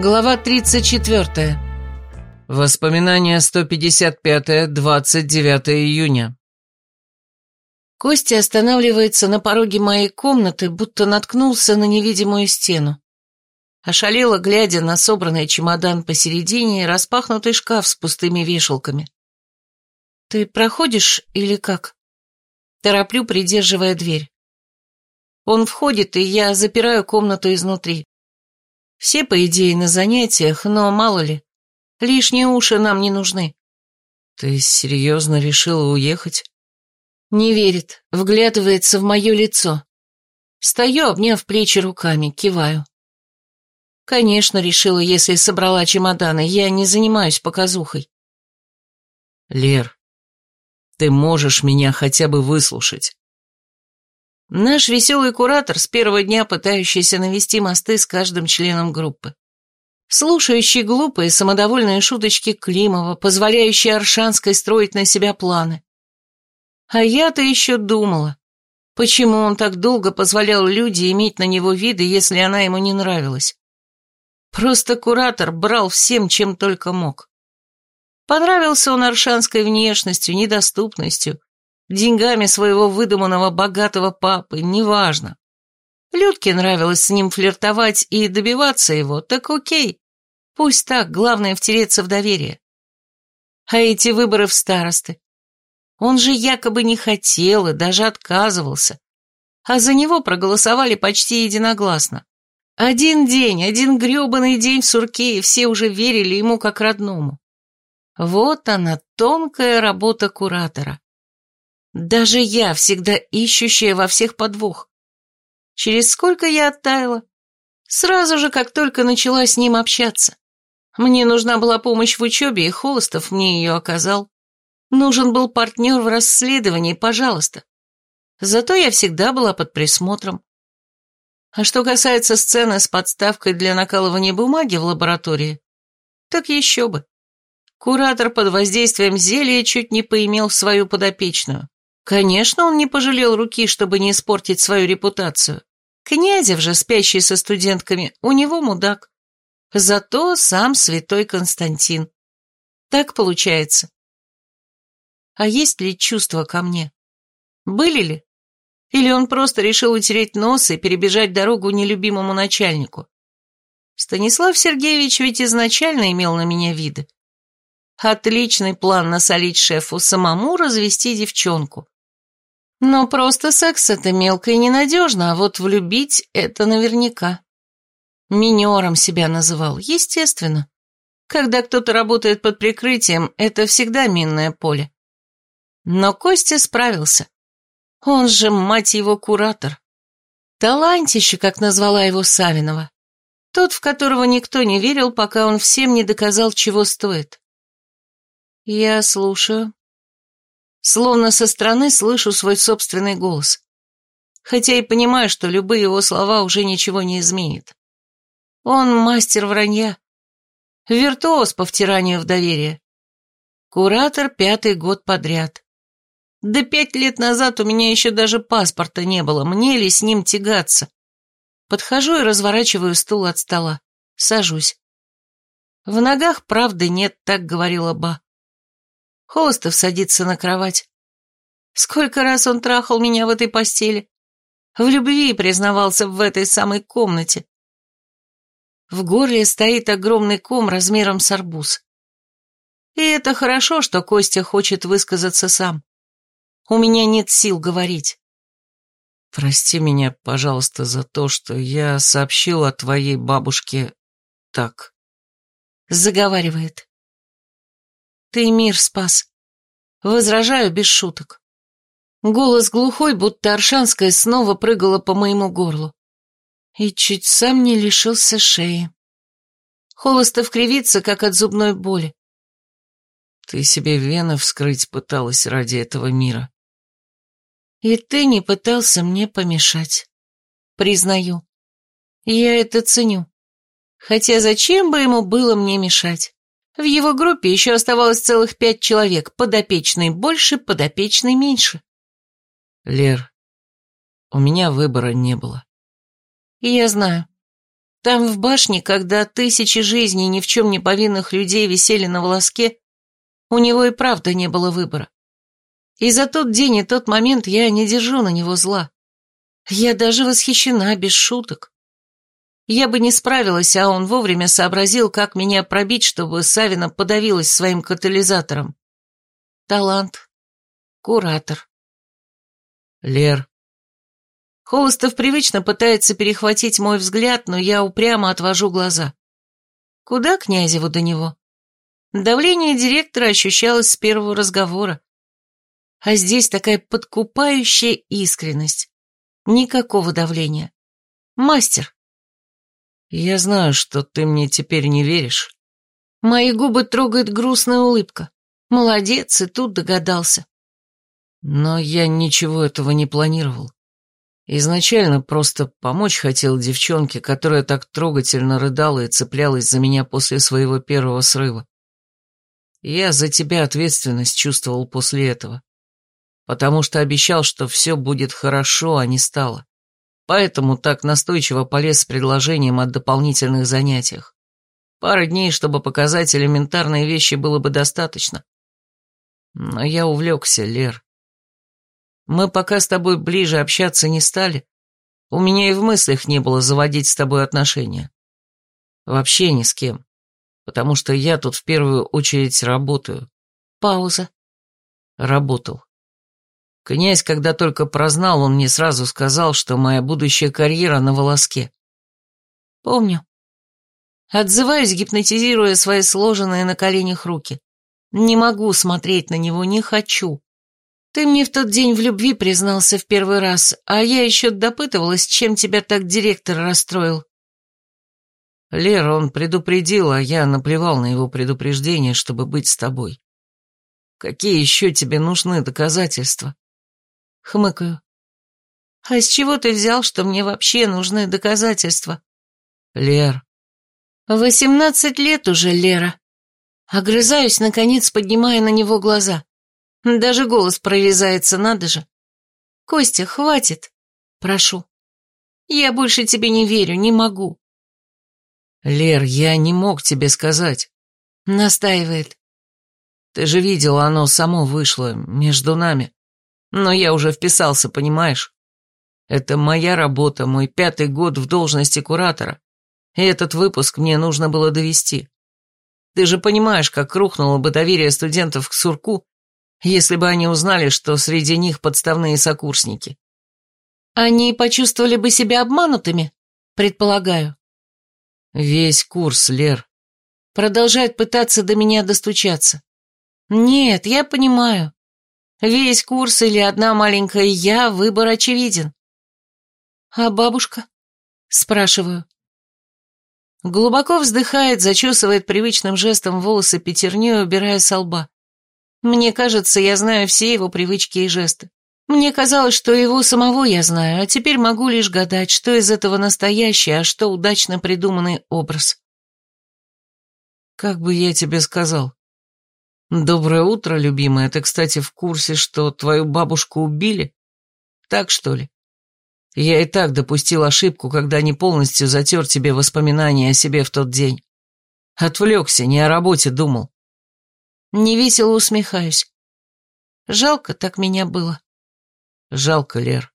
Глава 34. Воспоминания 155 29 июня. Костя останавливается на пороге моей комнаты, будто наткнулся на невидимую стену. Ошалело, глядя на собранный чемодан посередине и распахнутый шкаф с пустыми вешалками. «Ты проходишь или как?» Тороплю, придерживая дверь. Он входит, и я запираю комнату изнутри. Все, по идее, на занятиях, но мало ли. Лишние уши нам не нужны. Ты серьезно решила уехать? Не верит, вглядывается в мое лицо. Стою, обняв плечи руками, киваю. Конечно, решила, если собрала чемоданы, я не занимаюсь показухой. Лер, ты можешь меня хотя бы выслушать. Наш веселый куратор, с первого дня пытающийся навести мосты с каждым членом группы. Слушающий глупые, самодовольные шуточки Климова, позволяющий Аршанской строить на себя планы. А я-то еще думала, почему он так долго позволял люди иметь на него виды, если она ему не нравилась. Просто куратор брал всем, чем только мог. Понравился он Аршанской внешностью, недоступностью, деньгами своего выдуманного богатого папы, неважно. Людке нравилось с ним флиртовать и добиваться его, так окей. Пусть так, главное втереться в доверие. А эти выборы в старосты? Он же якобы не хотел и даже отказывался. А за него проголосовали почти единогласно. Один день, один грёбаный день в сурке, и все уже верили ему как родному. Вот она, тонкая работа куратора. Даже я, всегда ищущая во всех подвох. Через сколько я оттаяла? Сразу же, как только начала с ним общаться. Мне нужна была помощь в учебе, и Холостов мне ее оказал. Нужен был партнер в расследовании, пожалуйста. Зато я всегда была под присмотром. А что касается сцены с подставкой для накалывания бумаги в лаборатории, так еще бы. Куратор под воздействием зелья чуть не поимел свою подопечную. Конечно, он не пожалел руки, чтобы не испортить свою репутацию. Князев же, спящий со студентками, у него мудак. Зато сам святой Константин. Так получается. А есть ли чувства ко мне? Были ли? Или он просто решил утереть нос и перебежать дорогу нелюбимому начальнику? Станислав Сергеевич ведь изначально имел на меня виды. Отличный план насолить шефу, самому развести девчонку. Но просто секс это мелко и ненадежно, а вот влюбить это наверняка. Минером себя называл, естественно. Когда кто-то работает под прикрытием, это всегда минное поле. Но Костя справился. Он же, мать его, куратор. Талантище, как назвала его Савинова. Тот, в которого никто не верил, пока он всем не доказал, чего стоит. Я слушаю. Словно со стороны слышу свой собственный голос. Хотя и понимаю, что любые его слова уже ничего не изменят. Он мастер вранья. Виртуоз по втиранию в доверие. Куратор пятый год подряд. Да пять лет назад у меня еще даже паспорта не было, мне ли с ним тягаться? Подхожу и разворачиваю стул от стола. Сажусь. В ногах правды нет, так говорила Ба. Холостов садится на кровать. Сколько раз он трахал меня в этой постели. В любви признавался в этой самой комнате. В горле стоит огромный ком размером с арбуз. И это хорошо, что Костя хочет высказаться сам. У меня нет сил говорить. Прости меня, пожалуйста, за то, что я сообщил о твоей бабушке так. Заговаривает. Ты мир спас. Возражаю без шуток. Голос глухой, будто Аршанская снова прыгала по моему горлу. И чуть сам не лишился шеи. Холостов кривится, как от зубной боли. Ты себе вены вскрыть пыталась ради этого мира. И ты не пытался мне помешать. Признаю. Я это ценю. Хотя зачем бы ему было мне мешать? В его группе еще оставалось целых пять человек, подопечный больше, подопечный меньше. Лер, у меня выбора не было. Я знаю. Там в башне, когда тысячи жизней ни в чем не повинных людей висели на волоске, у него и правда не было выбора. И за тот день и тот момент я не держу на него зла. Я даже восхищена, без шуток. Я бы не справилась, а он вовремя сообразил, как меня пробить, чтобы Савина подавилась своим катализатором. Талант. Куратор. Лер. Холостов привычно пытается перехватить мой взгляд, но я упрямо отвожу глаза. Куда Князеву до него? Давление директора ощущалось с первого разговора. А здесь такая подкупающая искренность. Никакого давления. Мастер. Я знаю, что ты мне теперь не веришь. Мои губы трогает грустная улыбка. Молодец, и тут догадался. Но я ничего этого не планировал. Изначально просто помочь хотел девчонке, которая так трогательно рыдала и цеплялась за меня после своего первого срыва. Я за тебя ответственность чувствовал после этого, потому что обещал, что все будет хорошо, а не стало. Поэтому так настойчиво полез с предложением о дополнительных занятиях. Пары дней, чтобы показать элементарные вещи, было бы достаточно. Но я увлекся, Лер. Мы пока с тобой ближе общаться не стали. У меня и в мыслях не было заводить с тобой отношения. Вообще ни с кем. Потому что я тут в первую очередь работаю. Пауза. Работал. Князь, когда только прознал, он мне сразу сказал, что моя будущая карьера на волоске. Помню. Отзываюсь, гипнотизируя свои сложенные на коленях руки. Не могу смотреть на него, не хочу. Ты мне в тот день в любви признался в первый раз, а я еще допытывалась, чем тебя так директор расстроил. Лера, он предупредил, а я наплевал на его предупреждение, чтобы быть с тобой. Какие еще тебе нужны доказательства? Хмыкаю. А с чего ты взял, что мне вообще нужны доказательства? Лер. Восемнадцать лет уже, Лера. Огрызаюсь, наконец, поднимая на него глаза. Даже голос прорезается, надо же. Костя, хватит. Прошу. Я больше тебе не верю, не могу. Лер, я не мог тебе сказать. Настаивает. Ты же видела, оно само вышло между нами. Но я уже вписался, понимаешь? Это моя работа, мой пятый год в должности куратора. И этот выпуск мне нужно было довести. Ты же понимаешь, как рухнуло бы доверие студентов к Сурку, если бы они узнали, что среди них подставные сокурсники. Они почувствовали бы себя обманутыми, предполагаю. Весь курс, Лер. Продолжает пытаться до меня достучаться. Нет, я понимаю. Весь курс или одна маленькая я, выбор очевиден. А бабушка? Спрашиваю. Глубоко вздыхает, зачесывает привычным жестом волосы пятерней, убирая со лба. Мне кажется, я знаю все его привычки и жесты. Мне казалось, что его самого я знаю, а теперь могу лишь гадать, что из этого настоящее, а что удачно придуманный образ. Как бы я тебе сказал? «Доброе утро, любимая. Ты, кстати, в курсе, что твою бабушку убили? Так, что ли? Я и так допустил ошибку, когда не полностью затер тебе воспоминания о себе в тот день. Отвлекся, не о работе думал». Невесело усмехаюсь. Жалко так меня было. Жалко, Лер.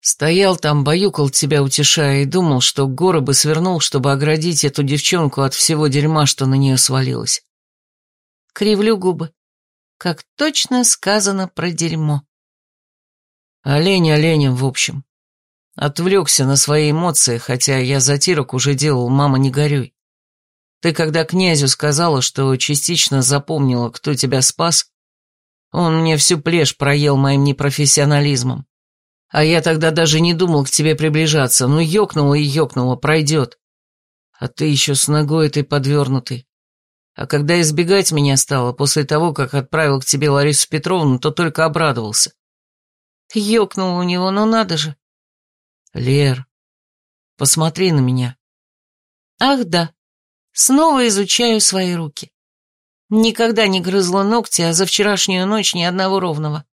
Стоял там, баюкал тебя, утешая, и думал, что горы бы свернул, чтобы оградить эту девчонку от всего дерьма, что на нее свалилось кривлю губы. Как точно сказано про дерьмо. Олень оленем, в общем. Отвлекся на свои эмоции, хотя я затирок уже делал, мама, не горюй. Ты когда князю сказала, что частично запомнила, кто тебя спас, он мне всю плешь проел моим непрофессионализмом. А я тогда даже не думал к тебе приближаться, ну ёкнуло и ёкнуло, пройдет. А ты еще с ногой этой подвернутой. А когда избегать меня стало после того, как отправил к тебе Ларису Петровну, то только обрадовался. Ёкнул у него, ну надо же. Лер, посмотри на меня. Ах да, снова изучаю свои руки. Никогда не грызла ногти, а за вчерашнюю ночь ни одного ровного.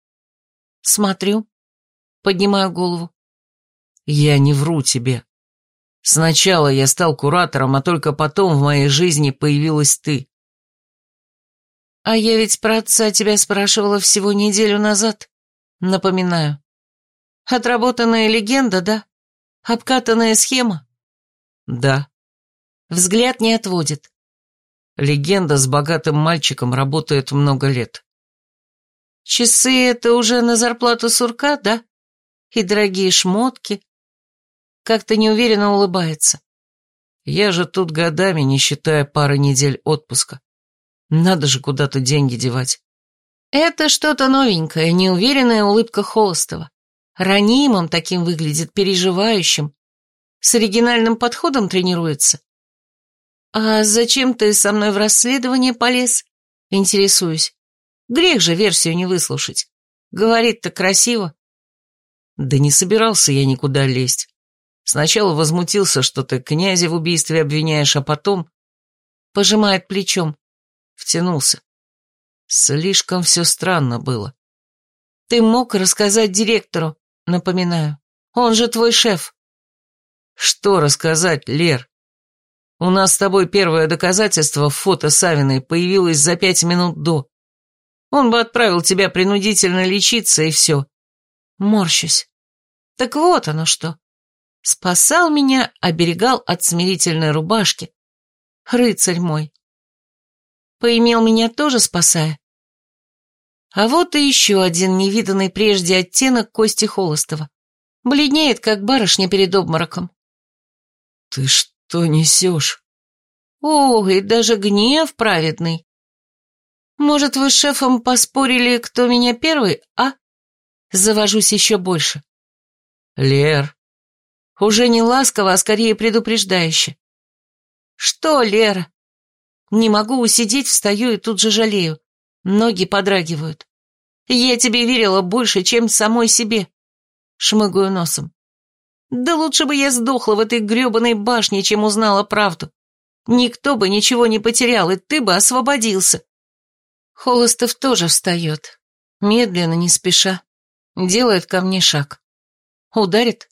Смотрю, поднимаю голову. Я не вру тебе. Сначала я стал куратором, а только потом в моей жизни появилась ты. А я ведь про отца тебя спрашивала всего неделю назад. Напоминаю. Отработанная легенда, да? Обкатанная схема? Да. Взгляд не отводит. Легенда с богатым мальчиком работает много лет. Часы — это уже на зарплату сурка, да? И дорогие шмотки. Как-то неуверенно улыбается. Я же тут годами, не считая пары недель отпуска. Надо же куда-то деньги девать. Это что-то новенькое, неуверенная улыбка Холостова. Ранимым таким выглядит, переживающим. С оригинальным подходом тренируется. А зачем ты со мной в расследование полез? Интересуюсь. Грех же версию не выслушать. Говорит-то красиво. Да не собирался я никуда лезть. Сначала возмутился, что ты князя в убийстве обвиняешь, а потом... Пожимает плечом. Втянулся. Слишком все странно было. Ты мог рассказать директору, напоминаю. Он же твой шеф. Что рассказать, Лер? У нас с тобой первое доказательство в фото Савиной появилось за пять минут до. Он бы отправил тебя принудительно лечиться, и все. Морщусь. Так вот оно что. Спасал меня, оберегал от смирительной рубашки. Рыцарь мой. Поимел меня тоже, спасая. А вот и еще один невиданный прежде оттенок Кости Холостова. Бледнеет, как барышня перед обмороком. «Ты что несешь?» «О, и даже гнев праведный. Может, вы с шефом поспорили, кто меня первый, а?» Завожусь еще больше. «Лер». Уже не ласково, а скорее предупреждающе. «Что, Лера?» Не могу усидеть, встаю и тут же жалею. Ноги подрагивают. Я тебе верила больше, чем самой себе. Шмыгаю носом. Да лучше бы я сдохла в этой гребаной башне, чем узнала правду. Никто бы ничего не потерял, и ты бы освободился. Холостов тоже встает. Медленно, не спеша. Делает ко мне шаг. Ударит?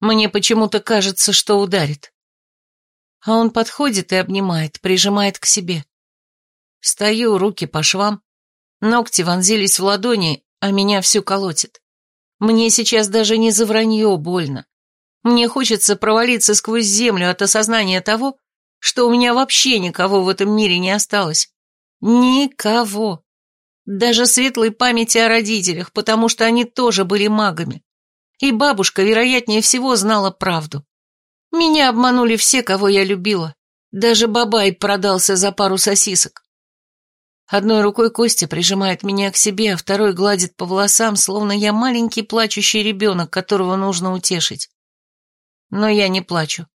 Мне почему-то кажется, что ударит. А он подходит и обнимает, прижимает к себе. Стою, руки по швам, ногти вонзились в ладони, а меня всю колотит. Мне сейчас даже не за вранье больно. Мне хочется провалиться сквозь землю от осознания того, что у меня вообще никого в этом мире не осталось. Никого. Даже светлой памяти о родителях, потому что они тоже были магами. И бабушка, вероятнее всего, знала правду. Меня обманули все, кого я любила. Даже Бабай продался за пару сосисок. Одной рукой Костя прижимает меня к себе, а второй гладит по волосам, словно я маленький плачущий ребенок, которого нужно утешить. Но я не плачу.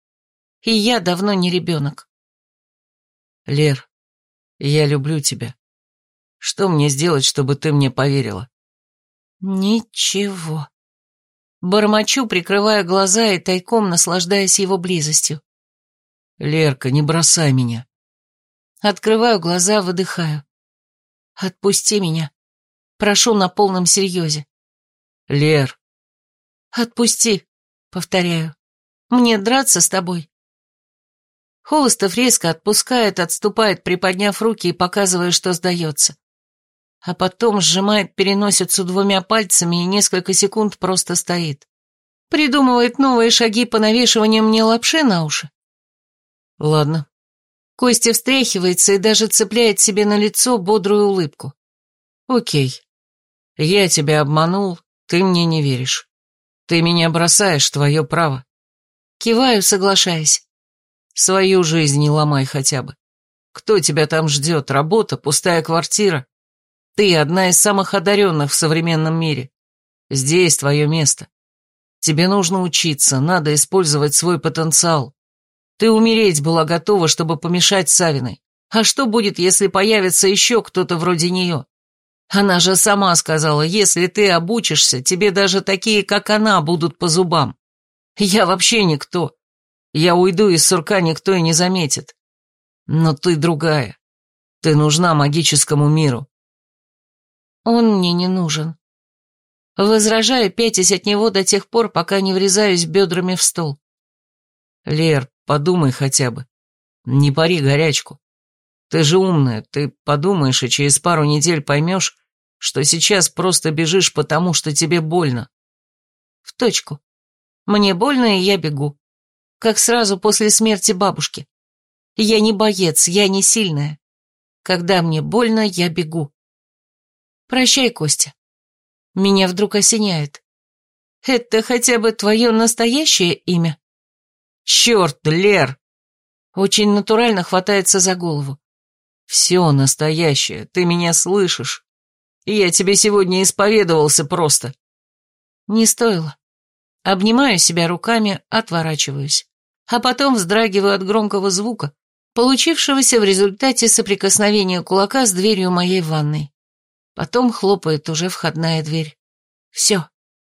И я давно не ребенок. Лер, я люблю тебя. Что мне сделать, чтобы ты мне поверила? Ничего. Бормочу, прикрывая глаза и тайком наслаждаясь его близостью. Лерка, не бросай меня. Открываю глаза, выдыхаю. Отпусти меня. Прошу на полном серьезе. Лер. Отпусти, повторяю. Мне драться с тобой. Холостов резко отпускает, отступает, приподняв руки и показывая, что сдается. А потом сжимает переносицу двумя пальцами и несколько секунд просто стоит. Придумывает новые шаги по навешиванию мне лапши на уши. Ладно, Костя встряхивается и даже цепляет себе на лицо бодрую улыбку. «Окей. Я тебя обманул, ты мне не веришь. Ты меня бросаешь, твое право». Киваю, соглашаясь. Свою жизнь не ломай хотя бы. Кто тебя там ждет? Работа, пустая квартира? Ты одна из самых одаренных в современном мире. Здесь твое место. Тебе нужно учиться, надо использовать свой потенциал. Ты умереть была готова, чтобы помешать Савиной. А что будет, если появится еще кто-то вроде нее? Она же сама сказала, если ты обучишься, тебе даже такие, как она, будут по зубам. Я вообще никто. Я уйду из сурка, никто и не заметит. Но ты другая. Ты нужна магическому миру. Он мне не нужен. Возражаю, пятясь от него до тех пор, пока не врезаюсь бедрами в стол. Лер, подумай хотя бы. Не пари горячку. Ты же умная, ты подумаешь и через пару недель поймешь, что сейчас просто бежишь потому, что тебе больно. В точку. Мне больно, и я бегу. Как сразу после смерти бабушки. Я не боец, я не сильная. Когда мне больно, я бегу. Прощай, Костя. Меня вдруг осеняет. Это хотя бы твое настоящее имя? Черт, Лер! Очень натурально хватается за голову. Все настоящее, ты меня слышишь. И я тебе сегодня исповедовался просто. Не стоило. Обнимаю себя руками, отворачиваюсь. А потом вздрагиваю от громкого звука, получившегося в результате соприкосновения кулака с дверью моей ванной. Потом хлопает уже входная дверь. Все.